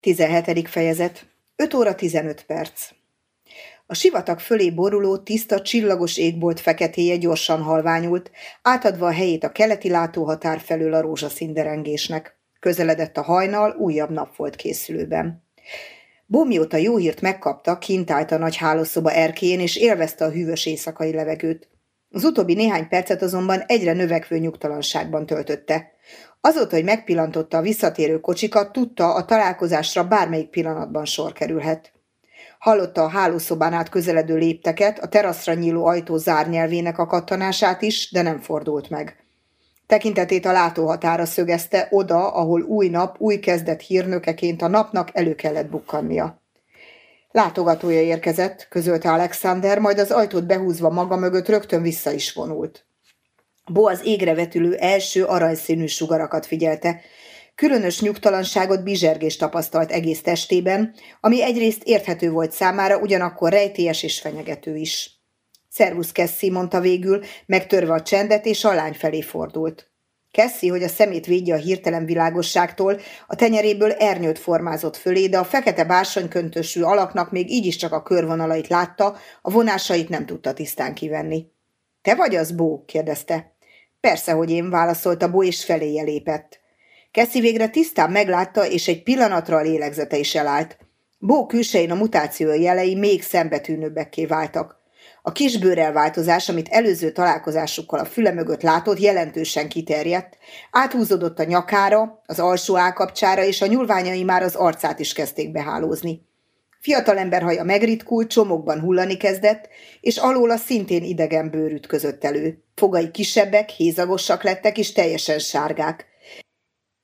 17. fejezet 5 óra 15 perc A sivatag fölé boruló, tiszta, csillagos égbolt feketéje gyorsan halványult, átadva a helyét a keleti látóhatár felől a rózsaszínderengésnek. Közeledett a hajnal, újabb nap volt készülőben. Bó mióta jó hírt megkapta, kint állt a nagy hálószoba erkéjén, és élvezte a hűvös éjszakai levegőt. Az utóbbi néhány percet azonban egyre növekvő nyugtalanságban töltötte. Azóta, hogy megpillantotta a visszatérő kocsikat, tudta, a találkozásra bármelyik pillanatban sor kerülhet. Hallotta a hálószobán át közeledő lépteket, a teraszra nyíló ajtó zárnyelvének a kattanását is, de nem fordult meg. Tekintetét a látóhatára szögezte oda, ahol új nap, új kezdet hírnökeként a napnak elő kellett bukkannia. Látogatója érkezett, közölte Alexander, majd az ajtót behúzva maga mögött rögtön vissza is vonult. Bo az égre vetülő első aranyszínű sugarakat figyelte. Különös nyugtalanságot, bizsergést tapasztalt egész testében, ami egyrészt érthető volt számára, ugyanakkor rejtélyes és fenyegető is. Szervusz, Kessi, mondta végül, megtörve a csendet, és a lány felé fordult. Kessi, hogy a szemét védje a hirtelen világosságtól, a tenyeréből ernyőt formázott fölé, de a fekete bársonyköntösű alaknak még így is csak a körvonalait látta, a vonásait nem tudta tisztán kivenni. – Te vagy az, Bó? – kérdezte. Persze, hogy én, válaszolta Bo, és feléje lépett. Keszi végre tisztán meglátta, és egy pillanatra a lélegzete is elállt. Bó külsején a mutáció jelei még szembetűnőbbekké váltak. A kis bőrelváltozás, amit előző találkozásukkal a füle mögött látott, jelentősen kiterjedt, áthúzódott a nyakára, az alsó állkapcsára, és a nyulványai már az arcát is kezdték behálózni. Fiatalember haja megritkult, csomókban hullani kezdett, és alóla szintén idegen bőr ütközött elő. Fogai kisebbek, hézagosak lettek, és teljesen sárgák.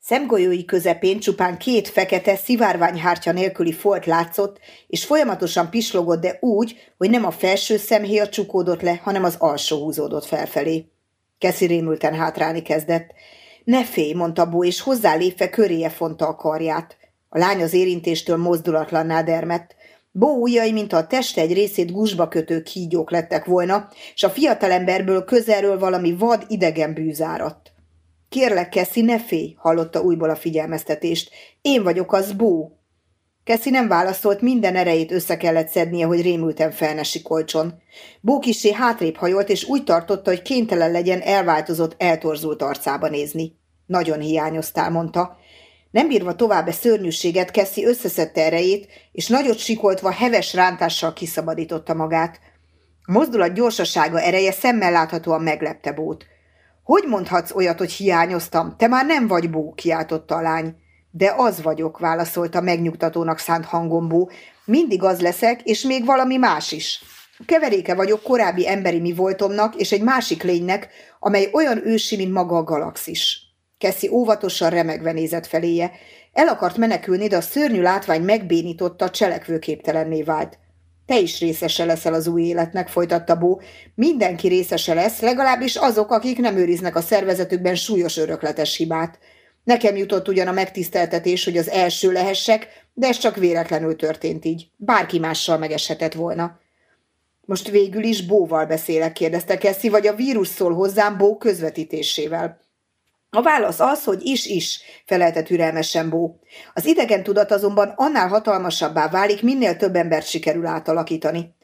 Szemgolyói közepén csupán két fekete, szivárványhártya nélküli folt látszott, és folyamatosan pislogott, de úgy, hogy nem a felső szemhéja csukódott le, hanem az alsó húzódott felfelé. Keszi rémülten hátrálni kezdett. Ne félj, mondta Bó, és hozzálépve köréje fonta a karját. A lány az érintéstől mozdulatlanná dermett. Bó ujjai, mint a teste egy részét gusba kötő kígyók lettek volna, és a fiatalemberből közelről valami vad idegen bűzárat. Kérlek, Keszi, ne félj, hallotta újból a figyelmeztetést. Én vagyok az Bó. Keszi nem válaszolt, minden erejét össze kellett szednie, hogy rémülten felnesi kolcson. Bó kisé hátrébb hajolt, és úgy tartotta, hogy kénytelen legyen elváltozott, eltorzult arcába nézni. Nagyon hiányoztál, mondta. Nem bírva tovább a szörnyűséget, Keszi összeszedte erejét, és nagyot sikoltva heves rántással kiszabadította magát. A mozdulat gyorsasága ereje szemmel láthatóan meglepte Bót. Hogy mondhatsz olyat, hogy hiányoztam? Te már nem vagy Bó, kiáltotta a lány. De az vagyok, válaszolta megnyugtatónak szánt hangombó. Mindig az leszek, és még valami más is. Keveréke vagyok korábbi emberi mi voltomnak, és egy másik lénynek, amely olyan ősi, mint maga a galaxis. Keszi óvatosan remegve nézett feléje. El akart menekülni, de a szörnyű látvány megbénította, cselekvőképtelenné vált. Te is részese leszel az új életnek, folytatta Bó. Mindenki részese lesz, legalábbis azok, akik nem őriznek a szervezetükben súlyos örökletes hibát. Nekem jutott ugyan a megtiszteltetés, hogy az első lehessek, de ez csak véletlenül történt így. Bárki mással megeshetett volna. Most végül is Bóval beszélek, kérdezte Keszi, vagy a vírus szól hozzám Bó közvetítésével. A válasz az, hogy is-is, felelte türelmesen Bó. Az idegen tudat azonban annál hatalmasabbá válik, minél több embert sikerül átalakítani.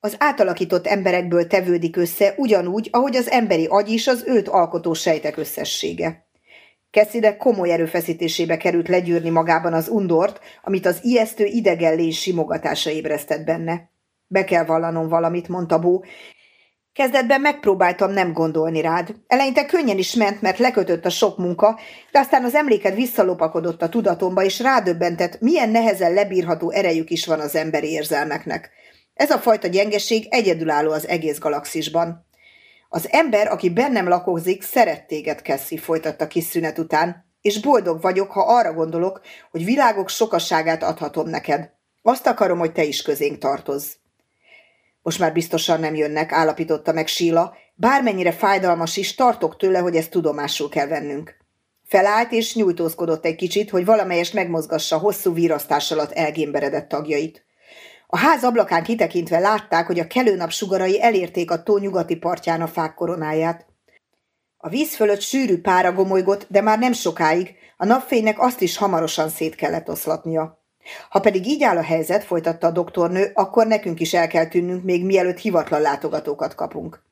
Az átalakított emberekből tevődik össze ugyanúgy, ahogy az emberi agy is az őt alkotó sejtek összessége. Cassidy komoly erőfeszítésébe került legyűrni magában az undort, amit az ijesztő idegellés simogatása ébresztett benne. Be kell vallanom valamit, mondta Bó, Kezdetben megpróbáltam nem gondolni rád. Eleinte könnyen is ment, mert lekötött a sok munka, de aztán az emléked visszalopakodott a tudatomba, és rádöbbentett, milyen nehezen lebírható erejük is van az emberi érzelmeknek. Ez a fajta gyengeség egyedülálló az egész galaxisban. Az ember, aki bennem lakozik, szeret téged, Kessi, folytatta kis szünet után, és boldog vagyok, ha arra gondolok, hogy világok sokaságát adhatom neked. Azt akarom, hogy te is közénk tartozz. Most már biztosan nem jönnek, állapította meg Síla. Bármennyire fájdalmas is, tartok tőle, hogy ezt tudomásul kell vennünk. Felállt és nyújtózkodott egy kicsit, hogy valamelyest megmozgassa hosszú virasztás alatt elgémberedett tagjait. A ház ablakán kitekintve látták, hogy a kelőnap sugarai elérték a tó nyugati partján a fák koronáját. A víz fölött sűrű pára gomolygott, de már nem sokáig, a napfénynek azt is hamarosan szét kellett oszlatnia. Ha pedig így áll a helyzet, folytatta a doktornő, akkor nekünk is el kell tűnnünk, még mielőtt hivatlan látogatókat kapunk.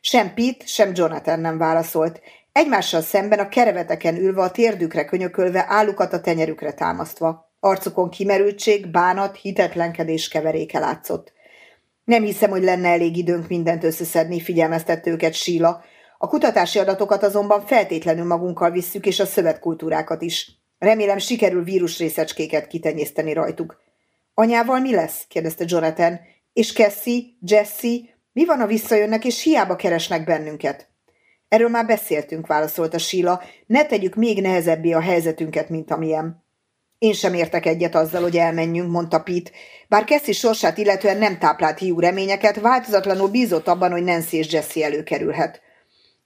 Sem Pete, sem Jonathan nem válaszolt. Egymással szemben a kereveteken ülve a térdükre könyökölve állukat a tenyerükre támasztva. Arcukon kimerültség, bánat, hitetlenkedés keveréke látszott. Nem hiszem, hogy lenne elég időnk mindent összeszedni, figyelmeztette őket Síla. A kutatási adatokat azonban feltétlenül magunkkal visszük, és a szövetkultúrákat is. Remélem sikerül vírusrészecskéket kitenyészteni rajtuk. Anyával mi lesz? kérdezte Jonathan. És Cassie, Jesse, mi van, a visszajönnek, és hiába keresnek bennünket? Erről már beszéltünk, válaszolta Síla. Ne tegyük még nehezebbé a helyzetünket, mint amilyen. Én sem értek egyet azzal, hogy elmenjünk, mondta Pete. Bár Kessi sorsát illetően nem táplált hiú reményeket, változatlanul bízott abban, hogy Nancy és Jesse előkerülhet.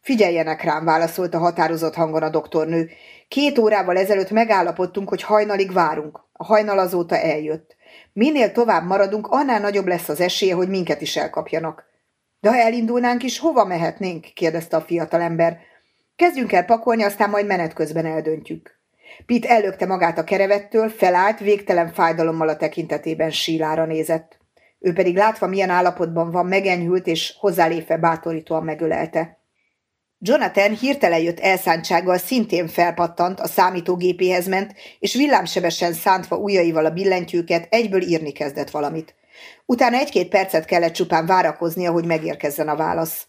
Figyeljenek rám, válaszolta határozott hangon a doktornő. Két órával ezelőtt megállapodtunk, hogy hajnalig várunk. A hajnal azóta eljött. Minél tovább maradunk, annál nagyobb lesz az esélye, hogy minket is elkapjanak. De ha elindulnánk is, hova mehetnénk? kérdezte a fiatalember. Kezdjünk el pakolni, aztán majd menet közben eldöntjük. Pit ellökte magát a kerevettől, felállt, végtelen fájdalommal a tekintetében sílára nézett. Ő pedig látva, milyen állapotban van, megenyhült, és hozzálépve bátorítóan megölelte. Jonathan hirtelen jött elszántsággal szintén felpattant, a számítógépéhez ment, és villámsebesen szántva ujjaival a billentyűket egyből írni kezdett valamit. Utána egy-két percet kellett csupán várakoznia, hogy megérkezzen a válasz.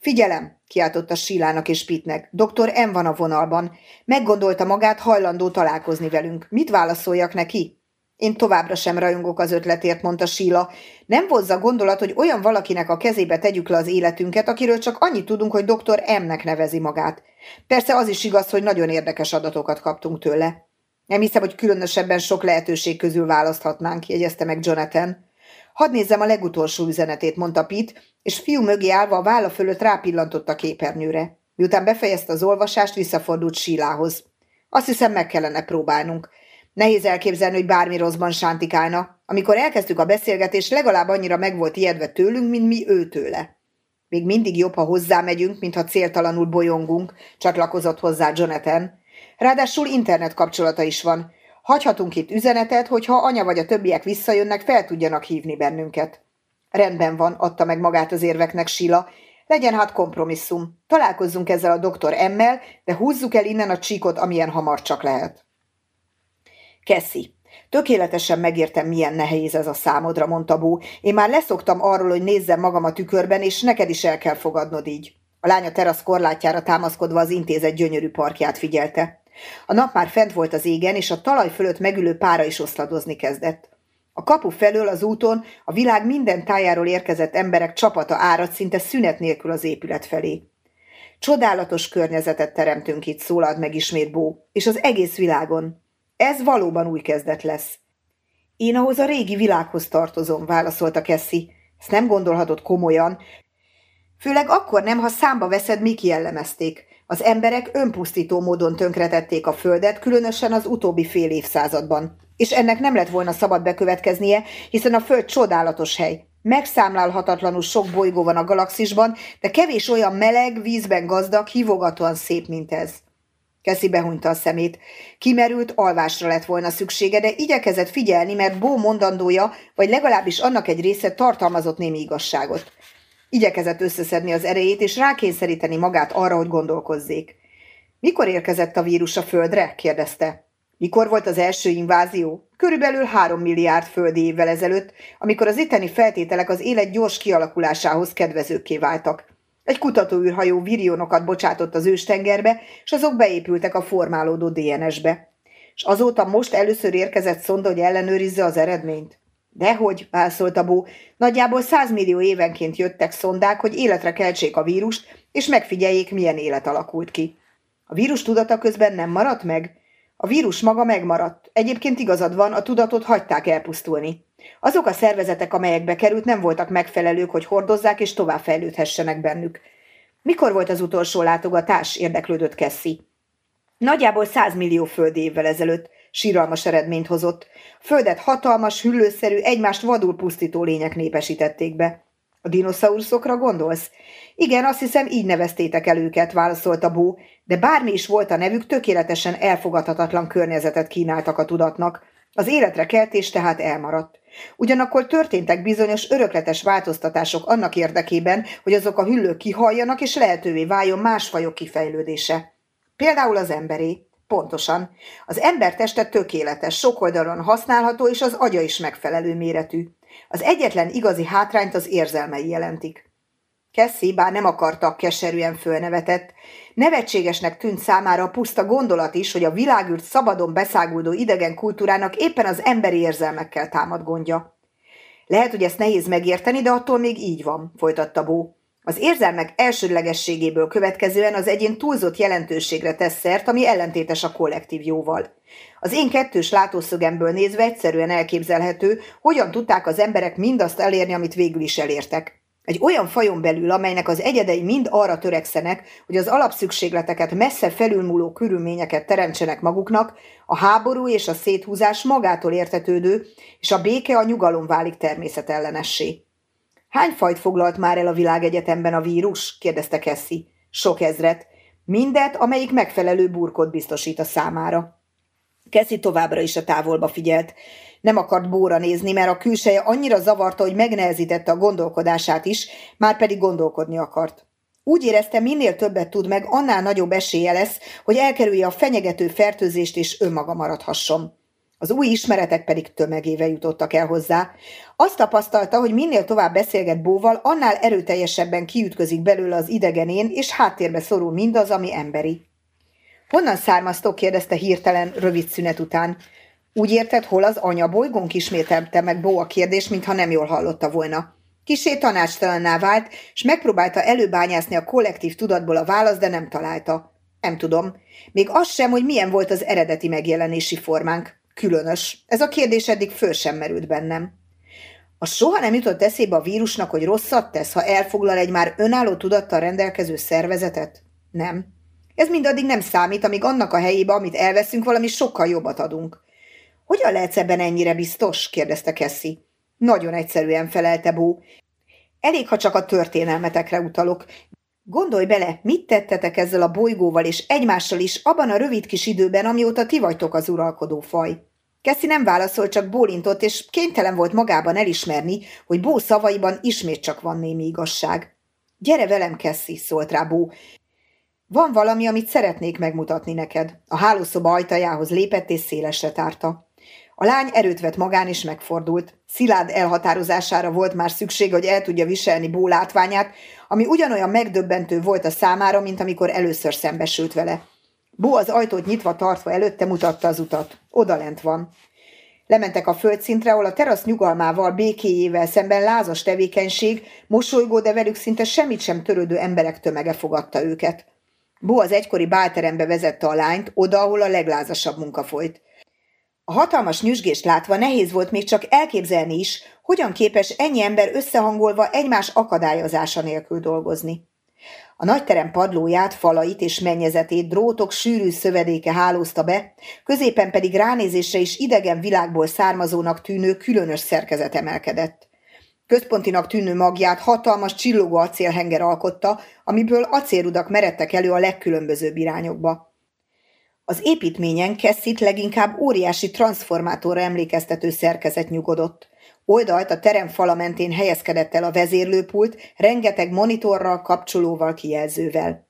Figyelem, kiáltotta Sílának és Pitnek. Doktor M van a vonalban. Meggondolta magát, hajlandó találkozni velünk. Mit válaszoljak neki? Én továbbra sem rajongok az ötletért, mondta Síla. Nem vozza gondolat, hogy olyan valakinek a kezébe tegyük le az életünket, akiről csak annyit tudunk, hogy doktor M-nek nevezi magát. Persze az is igaz, hogy nagyon érdekes adatokat kaptunk tőle. Nem hiszem, hogy különösebben sok lehetőség közül választhatnánk, jegyezte meg Jonathan. Hadd nézzem a legutolsó üzenetét, mondta Pitt, és fiú mögé állva a válla fölött rápillantott a képernyőre. Miután befejezte az olvasást, visszafordult Sílához. Azt hiszem, meg kellene próbálnunk. Nehéz elképzelni, hogy bármi rosszban sántikálna. Amikor elkezdtük a beszélgetést, legalább annyira meg volt ijedve tőlünk, mint mi ő tőle. Még mindig jobb, ha hozzámegyünk, mintha céltalanul bolyongunk, csatlakozott hozzá Jonathan. Ráadásul internet kapcsolata is van. Hagyhatunk itt üzenetet, hogy ha anya vagy a többiek visszajönnek, fel tudjanak hívni bennünket. Rendben van, adta meg magát az érveknek Sila. Legyen hát kompromisszum. Találkozzunk ezzel a doktor Emmel, de húzzuk el innen a csíkot, amilyen hamar csak lehet. Keszi. Tökéletesen megértem, milyen nehéz ez a számodra, mondta Bó. Én már leszoktam arról, hogy nézzem magam a tükörben, és neked is el kell fogadnod így. A lánya terasz korlátjára támaszkodva az intézet gyönyörű parkját figyelte. A nap már fent volt az égen, és a talaj fölött megülő pára is oszladozni kezdett. A kapu felől az úton a világ minden tájáról érkezett emberek csapata árad szinte szünet nélkül az épület felé. Csodálatos környezetet teremtünk itt, szólalt meg ismét Bó, és az egész világon. Ez valóban új kezdet lesz. Én ahhoz a régi világhoz tartozom, válaszolta Kessi. Ezt nem gondolhatod komolyan. Főleg akkor nem, ha számba veszed, mik jellemezték. Az emberek önpusztító módon tönkretették a földet, különösen az utóbbi fél évszázadban. És ennek nem lett volna szabad bekövetkeznie, hiszen a föld csodálatos hely. Megszámlálhatatlanul sok bolygó van a galaxisban, de kevés olyan meleg, vízben gazdag, hívogatóan szép, mint ez. Keszi behunyta a szemét. Kimerült, alvásra lett volna szüksége, de igyekezett figyelni, mert Bó mondandója, vagy legalábbis annak egy része tartalmazott némi igazságot. Igyekezett összeszedni az erejét, és rákényszeríteni magát arra, hogy gondolkozzék. Mikor érkezett a vírus a földre? kérdezte. Mikor volt az első invázió? Körülbelül három milliárd földi évvel ezelőtt, amikor az itteni feltételek az élet gyors kialakulásához kedvezőkké váltak. Egy kutatóűrhajó virionokat bocsátott az őstengerbe, és azok beépültek a formálódó DNS-be. És azóta most először érkezett szonda, hogy ellenőrizze az eredményt. Dehogy, válaszolta Bó, nagyjából százmillió évenként jöttek szondák, hogy életre keltsék a vírust, és megfigyeljék, milyen élet alakult ki. A vírus tudata közben nem maradt meg? A vírus maga megmaradt. Egyébként igazad van, a tudatot hagyták elpusztulni. Azok a szervezetek, amelyekbe került, nem voltak megfelelők, hogy hordozzák és továbbfejlődhessenek bennük. Mikor volt az utolsó látogatás? érdeklődött Kessi. Nagyjából százmillió földi évvel ezelőtt síralmas eredményt hozott. Földet hatalmas, hüllőszerű, egymást vadul pusztító lények népesítették be. A dinoszauruszokra gondolsz? Igen, azt hiszem, így neveztétek el őket, válaszolta Bó, de bármi is volt a nevük, tökéletesen elfogadhatatlan környezetet kínáltak a tudatnak. Az életre keltés tehát elmaradt. Ugyanakkor történtek bizonyos örökletes változtatások annak érdekében, hogy azok a hüllők kihaljanak és lehetővé váljon más fajok kifejlődése. Például az emberé. Pontosan. Az ember teste tökéletes, sok oldalon használható, és az agya is megfelelő méretű. Az egyetlen igazi hátrányt az érzelmei jelentik. Cassie bár nem akarta, keserűen fölnevetett. Nevetségesnek tűnt számára a puszta gondolat is, hogy a világűrt szabadon beszáguldó idegen kultúrának éppen az emberi érzelmekkel támad gondja. Lehet, hogy ezt nehéz megérteni, de attól még így van, folytatta Bó. Az érzelmek elsődlegességéből következően az egyén túlzott jelentőségre tesz szert, ami ellentétes a kollektív jóval. Az én kettős látószögemből nézve egyszerűen elképzelhető, hogyan tudták az emberek mindazt elérni, amit végül is elértek. Egy olyan fajon belül, amelynek az egyedei mind arra törekszenek, hogy az alapszükségleteket messze felülmúló körülményeket teremtsenek maguknak, a háború és a széthúzás magától értetődő, és a béke a nyugalom válik természetellenessé. Hány fajt foglalt már el a világegyetemben a vírus? kérdezte Cassie. Sok ezret. Mindet, amelyik megfelelő burkot biztosít a számára. Keszi továbbra is a távolba figyelt. Nem akart bóra nézni, mert a külseje annyira zavarta, hogy megnehezítette a gondolkodását is, már pedig gondolkodni akart. Úgy érezte, minél többet tud meg, annál nagyobb esélye lesz, hogy elkerülje a fenyegető fertőzést és önmaga maradhasson. Az új ismeretek pedig tömegéve jutottak el hozzá. Azt tapasztalta, hogy minél tovább beszélget Bóval, annál erőteljesebben kiütközik belőle az idegenén, és háttérbe szorul mindaz, ami emberi. Honnan származtok? kérdezte hirtelen, rövid szünet után. Úgy érted, hol az anya bolygónk ismételte meg Bó a kérdés, mintha nem jól hallotta volna. Kisé tanácstalanná vált, és megpróbálta előbányászni a kollektív tudatból a választ, de nem találta. Nem tudom. Még az sem, hogy milyen volt az eredeti megjelenési formánk. Különös. Ez a kérdés eddig föl sem merült bennem. A soha nem jutott eszébe a vírusnak, hogy rosszat tesz, ha elfoglal egy már önálló tudattal rendelkező szervezetet? Nem. Ez mindaddig nem számít, amíg annak a helyébe, amit elveszünk, valami sokkal jobbat adunk. Hogyan lehetsz ebben ennyire biztos? kérdezte Cassie. Nagyon egyszerűen felelte Bó. Elég, ha csak a történelmetekre utalok. Gondolj bele, mit tettetek ezzel a bolygóval és egymással is abban a rövid kis időben, amióta ti vagytok az uralkodó faj. Keszi nem válaszolt, csak bólintott, és kénytelen volt magában elismerni, hogy Bó szavaiban ismét csak van némi igazság. Gyere velem, Keszi, szólt rá Bó. Van valami, amit szeretnék megmutatni neked. A hálószoba ajtajához lépett és szélesre tárta. A lány erőt vett magán és megfordult. Szilárd elhatározására volt már szükség, hogy el tudja viselni Bó látványát, ami ugyanolyan megdöbbentő volt a számára, mint amikor először szembesült vele. Bó az ajtót nyitva tartva előtte mutatta az utat. Odalent van. Lementek a földszintre, ahol a terasz nyugalmával, békéjével szemben lázas tevékenység, mosolygó, de velük szinte semmit sem törődő emberek tömege fogadta őket. Bó az egykori bálterembe vezette a lányt, oda, ahol a leglázasabb munka folyt. A hatalmas nyüzsgést látva nehéz volt még csak elképzelni is, hogyan képes ennyi ember összehangolva egymás akadályozása nélkül dolgozni. A nagyterem padlóját, falait és mennyezetét drótok sűrű szövedéke hálózta be, középen pedig ránézésre is idegen világból származónak tűnő különös szerkezet emelkedett. Központinak tűnő magját hatalmas csillogó acélhenger alkotta, amiből acélrudak meredtek elő a legkülönbözőbb irányokba. Az építményen Kessit leginkább óriási transformátorra emlékeztető szerkezet nyugodott. Oldalt a terem fala mentén helyezkedett el a vezérlőpult, rengeteg monitorral, kapcsolóval, kijelzővel.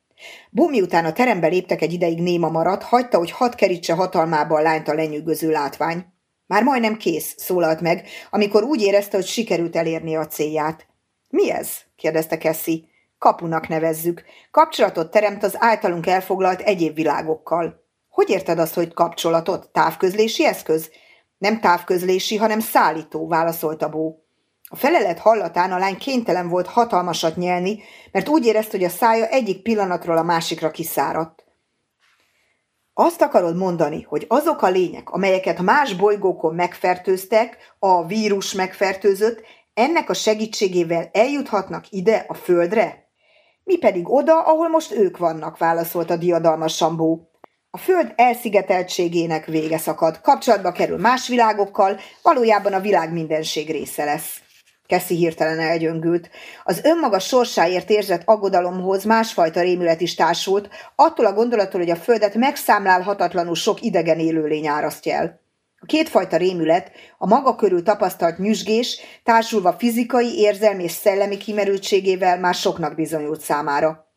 Bumi után a terembe léptek egy ideig néma maradt, hagyta, hogy hat kerítse hatalmába a lányt a lenyűgöző látvány. Már majdnem kész, szólalt meg, amikor úgy érezte, hogy sikerült elérni a célját. Mi ez? kérdezte Cassie. Kapunak nevezzük. Kapcsolatot teremt az általunk elfoglalt egyéb világokkal. Hogy érted azt, hogy kapcsolatot? Távközlési eszköz? Nem távközlési, hanem szállító, válaszolta Bó. A felelet hallatán a lány kénytelen volt hatalmasat nyelni, mert úgy érezte, hogy a szája egyik pillanatról a másikra kiszáradt. Azt akarod mondani, hogy azok a lények, amelyeket más bolygókon megfertőztek, a vírus megfertőzött, ennek a segítségével eljuthatnak ide a földre? Mi pedig oda, ahol most ők vannak, válaszolta diadalmas Sambó. A föld elszigeteltségének vége szakad, kapcsolatba kerül más világokkal, valójában a világ mindenség része lesz. Keszi hirtelen elgyöngült. Az önmaga sorsáért érzett aggodalomhoz másfajta rémület is társult, attól a gondolattól, hogy a földet megszámlálhatatlanul sok idegen élőlény árasztja el. A kétfajta rémület, a maga körül tapasztalt nyüzsgés, társulva fizikai, érzelmi és szellemi kimerültségével már soknak bizonyult számára.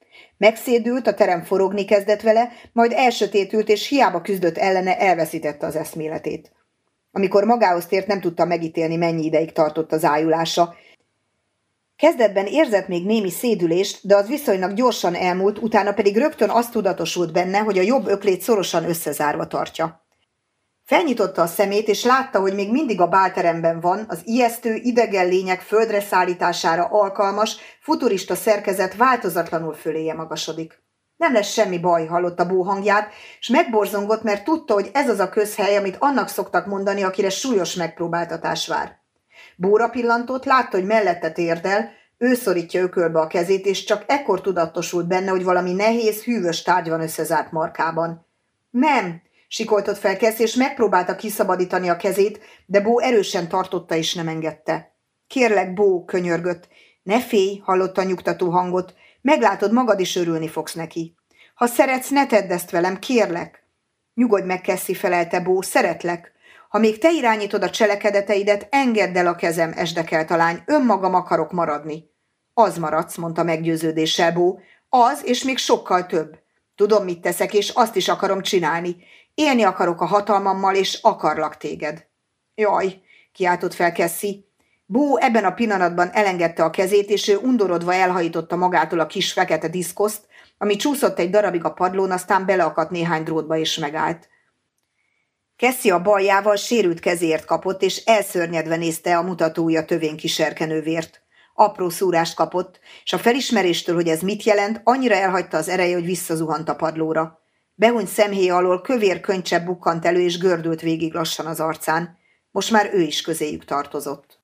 Megszédült, a terem forogni kezdett vele, majd elsötétült, és hiába küzdött ellene, elveszítette az eszméletét. Amikor magához tért, nem tudta megítélni, mennyi ideig tartott az ájulása. Kezdetben érzett még némi szédülést, de az viszonylag gyorsan elmúlt, utána pedig rögtön azt tudatosult benne, hogy a jobb öklét szorosan összezárva tartja. Felnyitotta a szemét, és látta, hogy még mindig a bálteremben van, az ijesztő, idegen lények földre szállítására alkalmas, futurista szerkezet változatlanul föléje magasodik. Nem lesz semmi baj, hallotta Bó hangját, és megborzongott, mert tudta, hogy ez az a közhely, amit annak szoktak mondani, akire súlyos megpróbáltatás vár. Bóra pillantott, látta, hogy mellette térdel, ő szorítja ökölbe a kezét, és csak ekkor tudatosult benne, hogy valami nehéz, hűvös tárgy van összezárt markában. Nem, sikoltott fel Keszi, és megpróbálta kiszabadítani a kezét, de Bó erősen tartotta és nem engedte. Kérlek, Bó, könyörgött. Ne félj, hallotta nyugtató hangot. Meglátod, magad is örülni fogsz neki. Ha szeretsz, ne tedd ezt velem, kérlek. Nyugodj meg, Keszi, felelte Bó, szeretlek. Ha még te irányítod a cselekedeteidet, engedd el a kezem, esdekelt a lány, önmagam akarok maradni. Az maradsz, mondta meggyőződéssel Bó. Az, és még sokkal több. Tudom, mit teszek, és azt is akarom csinálni. Élni akarok a hatalmammal, és akarlak téged. Jaj, kiáltott fel Kessi. Bó ebben a pillanatban elengedte a kezét, és ő undorodva elhajította magától a kis fekete diszkoszt, ami csúszott egy darabig a padlón, aztán beleakadt néhány drótba, és megállt. Kessi a baljával sérült kezért kapott, és elszörnyedve nézte a mutatója tövén kiserkenő vért. Apró szúrást kapott, és a felismeréstől, hogy ez mit jelent, annyira elhagyta az ereje, hogy visszazuhant a padlóra. Behuny szemhéj alól kövér könycsepp bukkant elő, és gördült végig lassan az arcán. Most már ő is közéjük tartozott.